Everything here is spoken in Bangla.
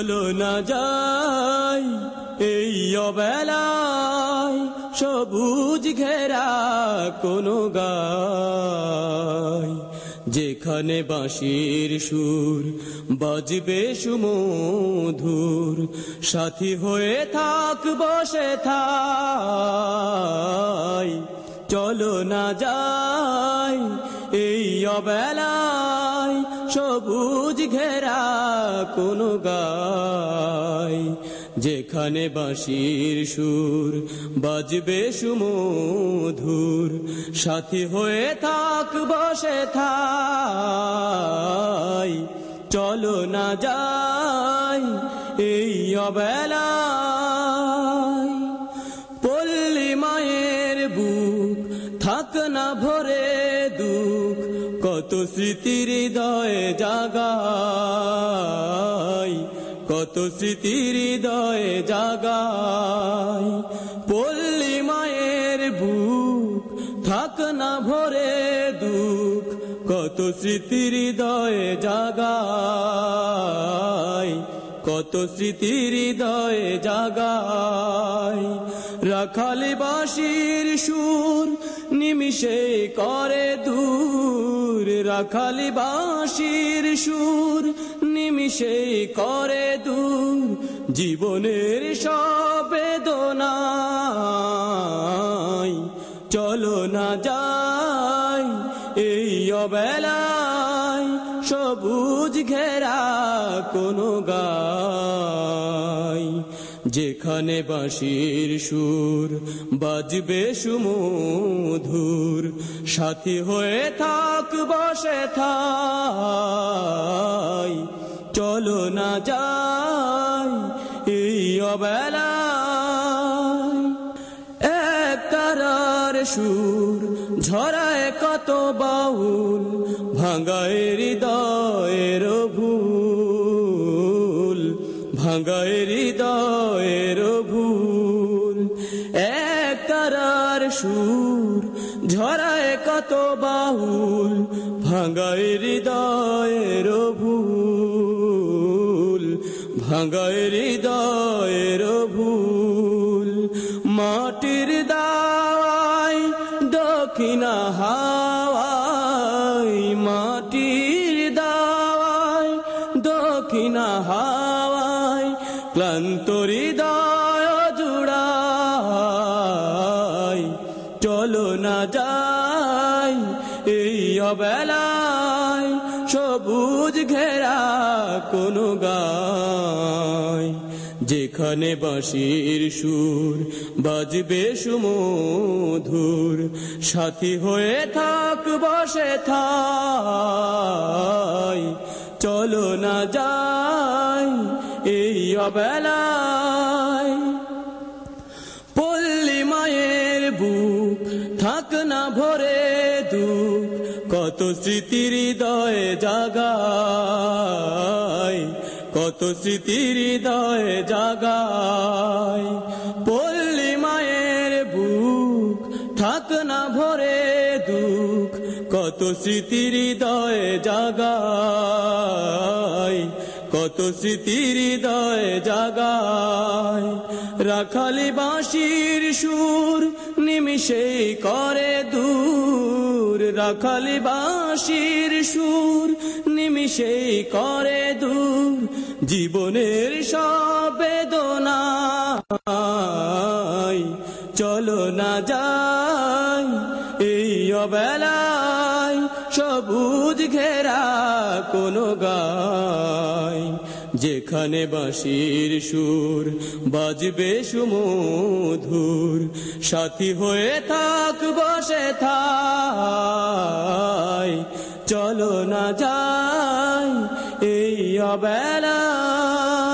চলো না যাই, এই অবেলায় সবুজ ঘেরা কোনো গায় যেখানে বাঁশির সুর বাজবে সুমধুর, সাথী হয়ে থাক, বসে থাই চলো না যাই এই অবেলায় সবুজ ঘেরা কোনো গায় যেখানে বাঁশির সুর বাজবে সুমধুর, সাথী হয়ে থাক, বসে থাই চলো না যাই এই অবেলায় থাক না ভরে দুঃখ, কত স্মৃতির হৃদয়ে জাগাই, কত স্মৃতির হৃদয়ে জাগাই। পল্লী মায়ের বুক, থাক না ভরে দুঃখ, কত স্মৃতির হৃদয়ে জাগাই, কত স্মৃতির হৃদয়ে জাগাই। রাখালি বাসির সুর নিমিষে করে দূর রাখালি বাঁশির সুর। নিমিষে করে দূর জীবনের সব বেদনাই চলো না যাই এই অবেলায় সবুজ ঘেরা কোনো গাই। যেখানে বাঁশির সুর বাজবে সুমধুর, সাথী হয়ে থাক বসে থাই। চলো না যাই এই অবেলায়। এক তারার সুর ঝরায় কত বাউল, ভাঙ্গায় হৃদয়ের ভুল। ভাঙ্গায় হৃদয়ের ভুল। এক তারার সুর ঝরায় কত বাউল, ভাঙ্গায় হৃদয়ের ভুল। ভাঙ্গায় হৃদয়ের ভুল। মাটির দাওয়াই, দক্ষিণা হাওয়াই, মাটির দাওয়াই, দক্ষিণা হাওয়াই। চলো না যাই, এই অবেলায় সবুজ ঘেরা কোনো গায় যেখানে বাঁশির সুর বাজবে সুমধুর, সাথী হয়ে থাক, বসে থাই। চলো না যাই, এই অবেলায় পল্লী মায়ের বুক ভরে দুঃখ কত স্মৃতির হৃদয়ে জাগায় কত স্মৃতির হৃদয়ে জাগায় পল্লী মায়ের বুক, থাক না ভরে দুঃখ কত স্মৃতির হৃদয়ে জাগায় কত স্মৃতির হৃদয়ে জাগায়, রাখালি বাঁশির সুর নিমিষে করে দূর। রাখালি বাঁশির সুর নিমিষে করে দূর। জীবনের সব বেদনা চলো না যাই, এই অবেলায় সবুজ ঘেরা কোনো গায়। যেখানে বাঁশির সুর বাজবে সুমধুর, সাথী হয়ে থাক, বসে থাই চলো না যাই এই অবেলা